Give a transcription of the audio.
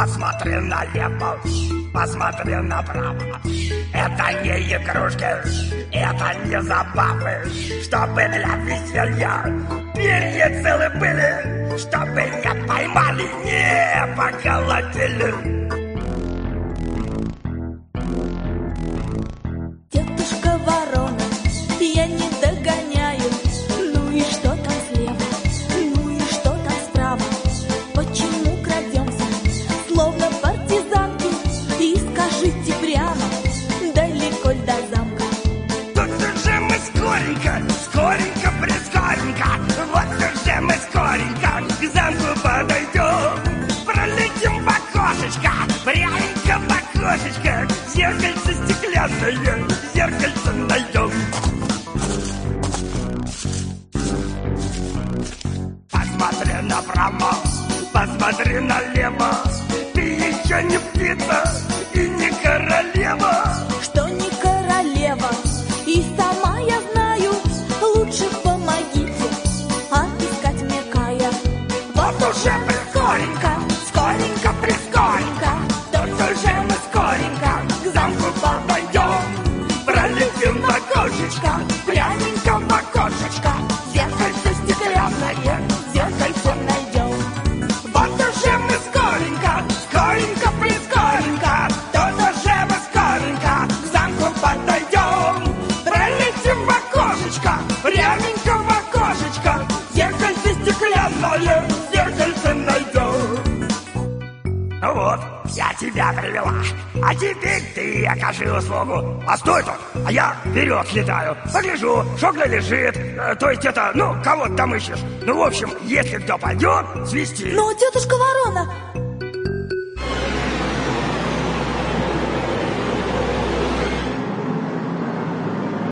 Посмотри налево, посмотри направо. Это не игрушки, это не забавы, чтобы для веселья перья целы были, чтобы не поймали, не поколотили. Скоренько, скоренько, прискоренько. Вот уже мы скоренько к замку подойдем. Пролетим в окошечко, пряменько в окошечко. Зеркальце стеклянное, зеркальце найдем. Посмотри направо, посмотри налево. Ты еще не птица окошечко, пряменько я тебя привела. А теперь ты окажи услугу. Постой тут, а я вперед слетаю Погляжу, где лежит. Э, То есть это, ну, кого ты там ищешь. Ну, в общем, если кто пойдет, свисти Но, тетушка ворона,